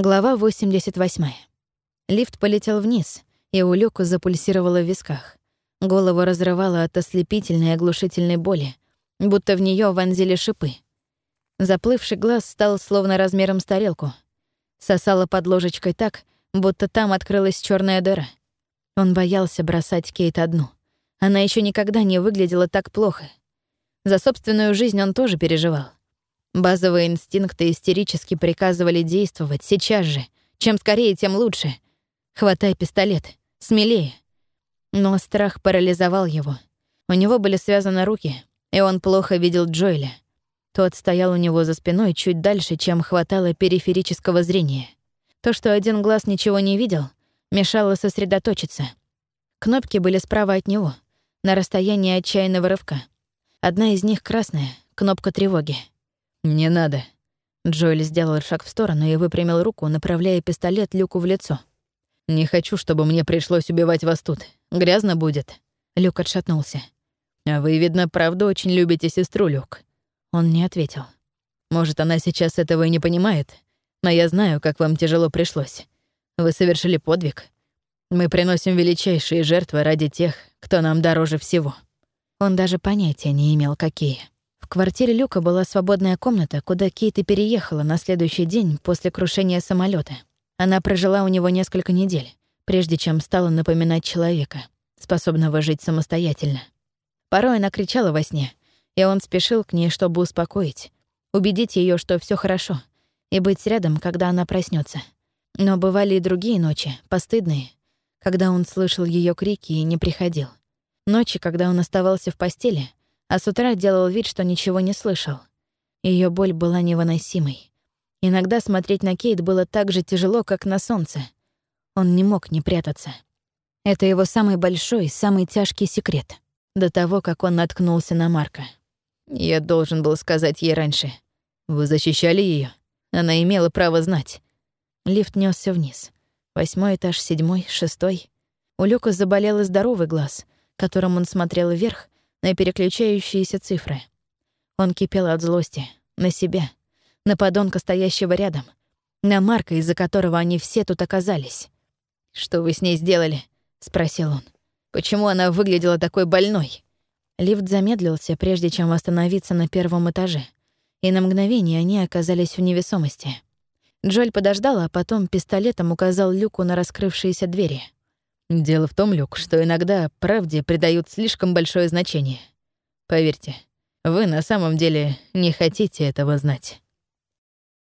Глава 88. Лифт полетел вниз, и у Люка запульсировало в висках. Голову разрывало от ослепительной оглушительной боли, будто в нее вонзили шипы. Заплывший глаз стал словно размером с тарелку. Сосало под ложечкой так, будто там открылась черная дыра. Он боялся бросать Кейт одну. Она еще никогда не выглядела так плохо. За собственную жизнь он тоже переживал. Базовые инстинкты истерически приказывали действовать сейчас же. Чем скорее, тем лучше. Хватай пистолет. Смелее. Но страх парализовал его. У него были связаны руки, и он плохо видел Джоэля. Тот стоял у него за спиной чуть дальше, чем хватало периферического зрения. То, что один глаз ничего не видел, мешало сосредоточиться. Кнопки были справа от него, на расстоянии отчаянного рывка. Одна из них красная, кнопка тревоги. «Не надо». Джоэль сделал шаг в сторону и выпрямил руку, направляя пистолет Люку в лицо. «Не хочу, чтобы мне пришлось убивать вас тут. Грязно будет». Люк отшатнулся. «А вы, видно, правда очень любите сестру, Люк». Он не ответил. «Может, она сейчас этого и не понимает, но я знаю, как вам тяжело пришлось. Вы совершили подвиг. Мы приносим величайшие жертвы ради тех, кто нам дороже всего». Он даже понятия не имел, какие. В квартире Люка была свободная комната, куда Кейт и переехала на следующий день после крушения самолета. Она прожила у него несколько недель, прежде чем стала напоминать человека, способного жить самостоятельно. Порой она кричала во сне, и он спешил к ней, чтобы успокоить, убедить ее, что все хорошо, и быть рядом, когда она проснется. Но бывали и другие ночи, постыдные, когда он слышал ее крики и не приходил. Ночи, когда он оставался в постели, а с утра делал вид, что ничего не слышал. Ее боль была невыносимой. Иногда смотреть на Кейт было так же тяжело, как на солнце. Он не мог не прятаться. Это его самый большой, самый тяжкий секрет. До того, как он наткнулся на Марка. Я должен был сказать ей раньше. Вы защищали ее. Она имела право знать. Лифт несся вниз. Восьмой этаж, седьмой, шестой. У Люка заболел и здоровый глаз, которым он смотрел вверх, на переключающиеся цифры. Он кипел от злости. На себя. На подонка, стоящего рядом. На Марка, из-за которого они все тут оказались. «Что вы с ней сделали?» — спросил он. «Почему она выглядела такой больной?» Лифт замедлился, прежде чем остановиться на первом этаже. И на мгновение они оказались в невесомости. Джоль подождала, а потом пистолетом указал Люку на раскрывшиеся двери — Дело в том, Люк, что иногда правде придают слишком большое значение. Поверьте, вы на самом деле не хотите этого знать.